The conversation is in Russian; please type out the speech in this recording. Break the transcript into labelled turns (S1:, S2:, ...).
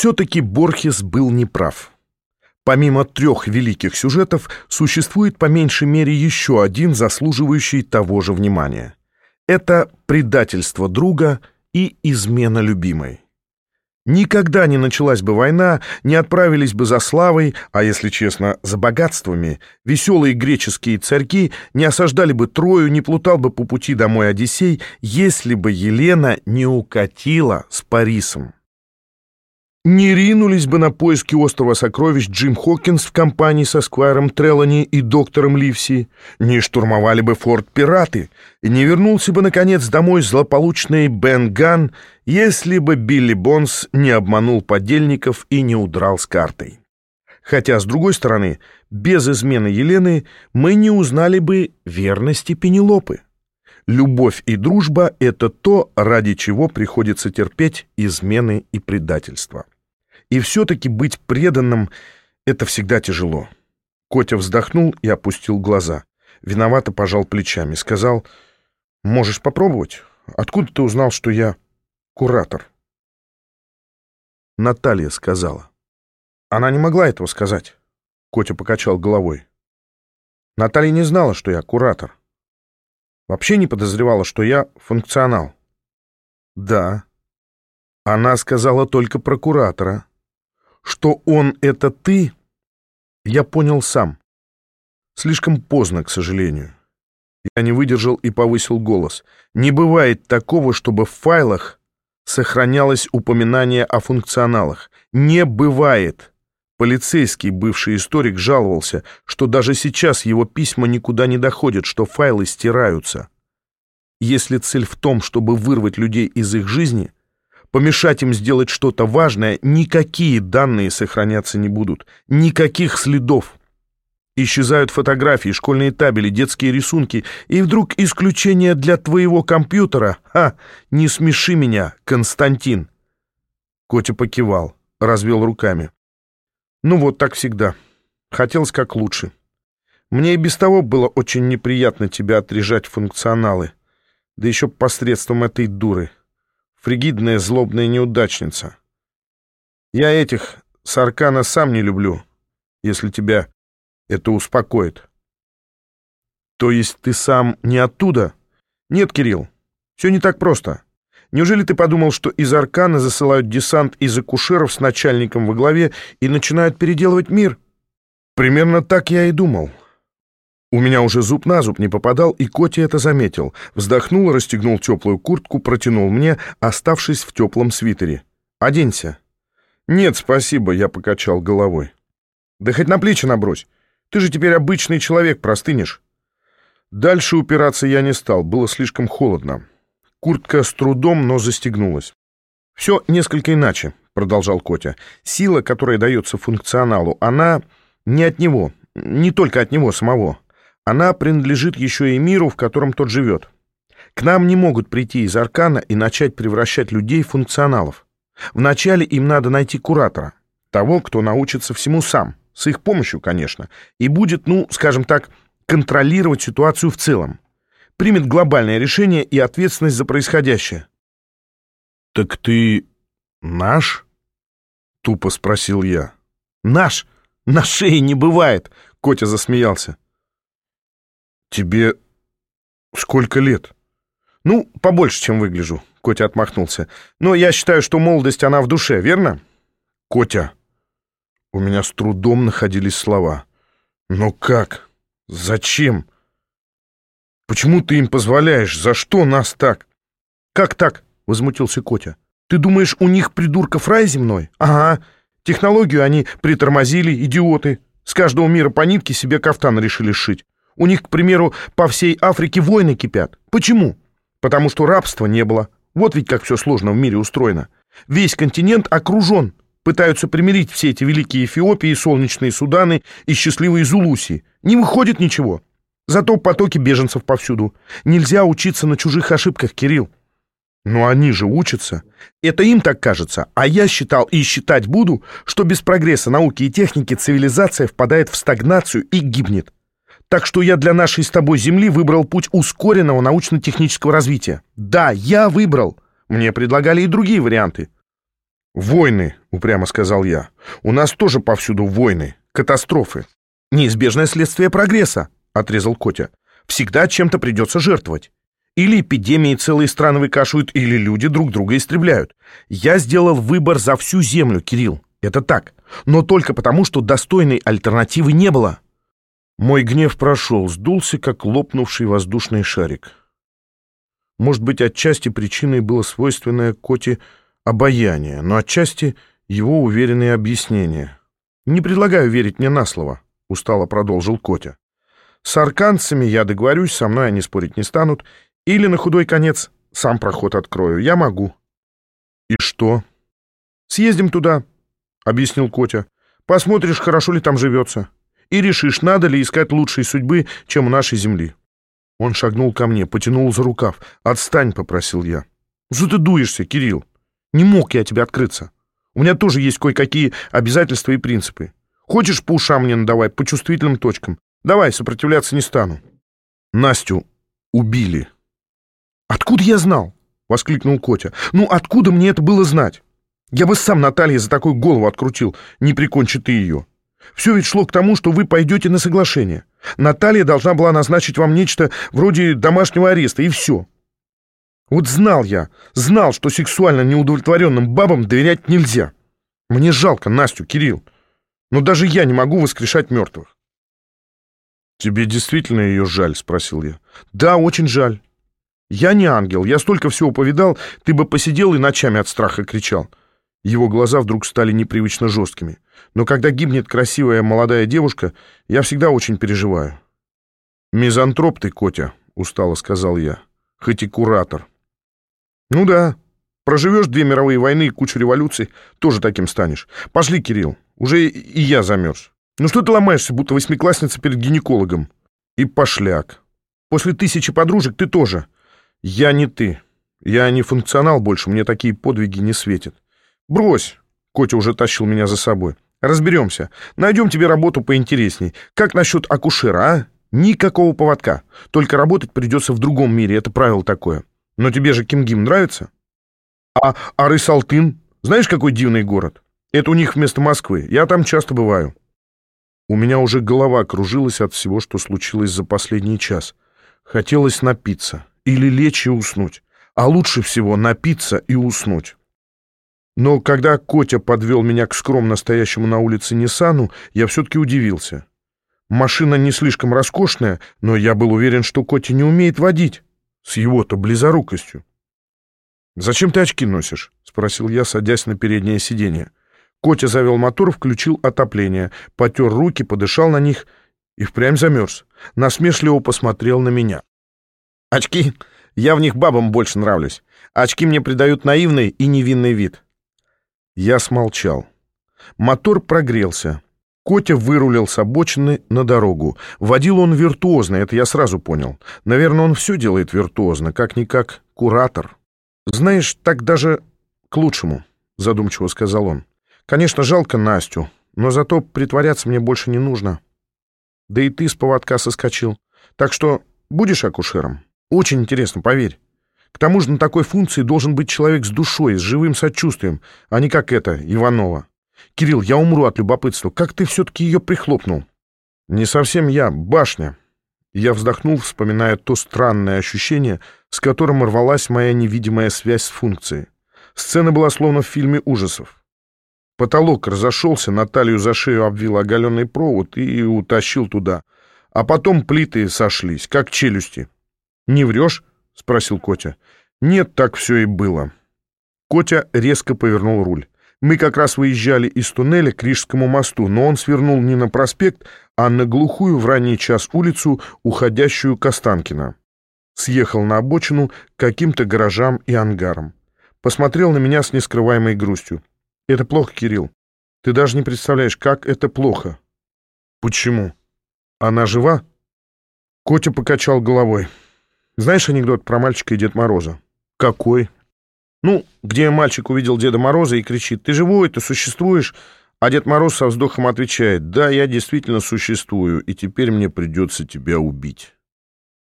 S1: все-таки Борхес был неправ. Помимо трех великих сюжетов, существует по меньшей мере еще один, заслуживающий того же внимания. Это предательство друга и измена любимой. Никогда не началась бы война, не отправились бы за славой, а если честно, за богатствами, веселые греческие царьки не осаждали бы Трою, не плутал бы по пути домой Одиссей, если бы Елена не укатила с Парисом. Не ринулись бы на поиски острова сокровищ Джим Хокинс в компании со Сквайром Треллани и доктором Ливси, не штурмовали бы форт пираты, и не вернулся бы, наконец, домой злополучный Бен Ган, если бы Билли Бонс не обманул подельников и не удрал с картой. Хотя, с другой стороны, без измены Елены мы не узнали бы верности Пенелопы. Любовь и дружба — это то, ради чего приходится терпеть измены и предательства. И все-таки быть преданным — это всегда тяжело. Котя вздохнул и опустил глаза. Виновато пожал плечами. Сказал, «Можешь попробовать? Откуда ты узнал, что я куратор?» Наталья сказала. Она не могла этого сказать. Котя покачал головой. Наталья не знала, что я куратор. Вообще не подозревала, что я функционал. Да. Она сказала только прокуратора. Что он — это ты, я понял сам. Слишком поздно, к сожалению. Я не выдержал и повысил голос. Не бывает такого, чтобы в файлах сохранялось упоминание о функционалах. Не бывает. Полицейский, бывший историк, жаловался, что даже сейчас его письма никуда не доходят, что файлы стираются. Если цель в том, чтобы вырвать людей из их жизни, помешать им сделать что-то важное, никакие данные сохраняться не будут. Никаких следов. Исчезают фотографии, школьные табели, детские рисунки, и вдруг исключение для твоего компьютера. Ха! Не смеши меня, Константин. Котя покивал, развел руками. Ну вот так всегда. Хотелось как лучше. Мне и без того было очень неприятно тебя отрежать функционалы. Да еще посредством этой дуры. Фригидная злобная неудачница. Я этих Саркана сам не люблю, если тебя это успокоит. То есть ты сам не оттуда? Нет, Кирилл, все не так просто. Неужели ты подумал, что из Аркана засылают десант из акушеров с начальником во главе и начинают переделывать мир? Примерно так я и думал. У меня уже зуб на зуб не попадал, и Коти это заметил. Вздохнул, расстегнул теплую куртку, протянул мне, оставшись в теплом свитере. «Оденься». «Нет, спасибо», — я покачал головой. «Да хоть на плечи набрось. Ты же теперь обычный человек, простынешь». Дальше упираться я не стал, было слишком холодно. Куртка с трудом, но застегнулась. «Все несколько иначе», — продолжал Котя. «Сила, которая дается функционалу, она не от него, не только от него самого. Она принадлежит еще и миру, в котором тот живет. К нам не могут прийти из Аркана и начать превращать людей в функционалов. Вначале им надо найти куратора, того, кто научится всему сам, с их помощью, конечно, и будет, ну, скажем так, контролировать ситуацию в целом примет глобальное решение и ответственность за происходящее. «Так ты наш?» — тупо спросил я. «Наш! На шее не бывает!» — Котя засмеялся. «Тебе сколько лет?» «Ну, побольше, чем выгляжу», — Котя отмахнулся. «Но я считаю, что молодость, она в душе, верно?» «Котя!» У меня с трудом находились слова. «Но как? Зачем?» Почему ты им позволяешь? За что нас так?» «Как так?» — возмутился Котя. «Ты думаешь, у них придурков рай земной? Ага. Технологию они притормозили, идиоты. С каждого мира по нитке себе кафтан решили сшить. У них, к примеру, по всей Африке войны кипят. Почему? Потому что рабства не было. Вот ведь как все сложно в мире устроено. Весь континент окружен. Пытаются примирить все эти великие Эфиопии, солнечные Суданы и счастливые Зулусии. Не выходит ничего. Зато потоки беженцев повсюду. Нельзя учиться на чужих ошибках, Кирилл. Но они же учатся. Это им так кажется. А я считал и считать буду, что без прогресса науки и техники цивилизация впадает в стагнацию и гибнет. Так что я для нашей с тобой Земли выбрал путь ускоренного научно-технического развития. Да, я выбрал. Мне предлагали и другие варианты. «Войны», — упрямо сказал я. «У нас тоже повсюду войны, катастрофы».
S2: «Неизбежное следствие прогресса», — отрезал Котя. «Всегда чем-то придется жертвовать. Или эпидемии целые страны выкашивают, или люди друг друга истребляют. Я сделал выбор за всю землю, Кирилл. Это так. Но только потому, что достойной альтернативы не было».
S1: Мой гнев прошел, сдулся, как лопнувший воздушный шарик. Может быть, отчасти причиной было свойственное Коте обаяние, но отчасти его уверенные объяснения. «Не предлагаю верить мне на слово», — устало продолжил Котя. «С арканцами я договорюсь, со мной они спорить не станут, или на худой конец сам проход открою. Я могу». «И что?» «Съездим туда», — объяснил Котя. «Посмотришь, хорошо ли там живется, и решишь, надо ли искать лучшей судьбы, чем у нашей земли». Он шагнул ко мне, потянул за рукав. «Отстань», — попросил я. «Что ты дуешься, Кирилл? Не мог я тебе открыться. У меня тоже есть кое-какие обязательства и принципы. Хочешь, по ушам мне надавай, по чувствительным точкам. Давай, сопротивляться не стану». Настю убили. «Откуда я знал?» — воскликнул Котя. «Ну, откуда мне это было знать? Я бы сам Наталье за такую голову открутил, не прикончи ты ее. Все ведь шло к тому, что вы пойдете на соглашение. Наталья должна была назначить вам нечто вроде домашнего ареста, и все. Вот знал я, знал, что сексуально неудовлетворенным бабам доверять нельзя. Мне жалко Настю, Кирилл. Но даже я не могу воскрешать мертвых. «Тебе действительно ее жаль?» — спросил я. «Да, очень жаль. Я не ангел, я столько всего повидал, ты бы посидел и ночами от страха кричал. Его глаза вдруг стали непривычно жесткими. Но когда гибнет красивая молодая девушка, я всегда очень переживаю. «Мизантроп ты, Котя», — устало сказал я, — «хоть и куратор». «Ну да, проживешь две мировые войны и кучу революций, тоже таким станешь. Пошли, Кирилл, уже и я замерз. Ну что ты ломаешься, будто восьмиклассница перед гинекологом?» «И пошляк. После тысячи подружек ты тоже. Я не ты. Я не функционал больше, мне такие подвиги не светят. «Брось!» — Котя уже тащил меня за собой. «Разберемся. Найдем тебе работу поинтересней. Как насчет акушера, а? Никакого поводка. Только работать придется в другом мире, это правило такое. Но тебе же Кимгим нравится?» «А Арысалтын? Знаешь, какой дивный город? Это у них вместо Москвы. Я там часто бываю». У меня уже голова кружилась от всего, что случилось за последний час. Хотелось напиться или лечь и уснуть. А лучше всего напиться и уснуть. Но когда Котя подвел меня к скромно стоящему на улице Ниссану, я все-таки удивился. Машина не слишком роскошная, но я был уверен, что Котя не умеет водить. С его-то близорукостью. «Зачем ты очки носишь?» — спросил я, садясь на переднее сиденье. Котя завел мотор, включил отопление, потер руки, подышал на них и впрямь замерз. Насмешливо посмотрел на меня. «Очки? Я в них бабам больше нравлюсь. Очки мне придают наивный и невинный вид. Я смолчал. Мотор прогрелся. Котя вырулил с обочины на дорогу. Водил он виртуозно, это я сразу понял. Наверное, он все делает виртуозно, как-никак куратор. «Знаешь, так даже к лучшему», — задумчиво сказал он. «Конечно, жалко Настю, но зато притворяться мне больше не нужно. Да и ты с поводка соскочил. Так что будешь акушером? Очень интересно, поверь». К тому же на такой функции должен быть человек с душой, с живым сочувствием, а не как это, Иванова. Кирилл, я умру от любопытства. Как ты все-таки ее прихлопнул? Не совсем я, башня. Я вздохнул, вспоминая то странное ощущение, с которым рвалась моя невидимая связь с функцией. Сцена была словно в фильме ужасов. Потолок разошелся, Наталью за шею обвил оголенный провод и утащил туда. А потом плиты сошлись, как челюсти. «Не врешь?» — спросил Котя. «Нет, так все и было». Котя резко повернул руль. Мы как раз выезжали из туннеля к Рижскому мосту, но он свернул не на проспект, а на глухую в ранний час улицу, уходящую к Останкино. Съехал на обочину к каким-то гаражам и ангарам. Посмотрел на меня с нескрываемой грустью. «Это плохо, Кирилл. Ты даже не представляешь, как это плохо». «Почему? Она жива?» Котя покачал головой. Знаешь анекдот про мальчика и Дед Мороза? Какой? Ну, где мальчик увидел Деда Мороза и кричит, ты живой, ты существуешь, а Дед Мороз со вздохом отвечает, да, я действительно существую, и теперь мне придется тебя убить.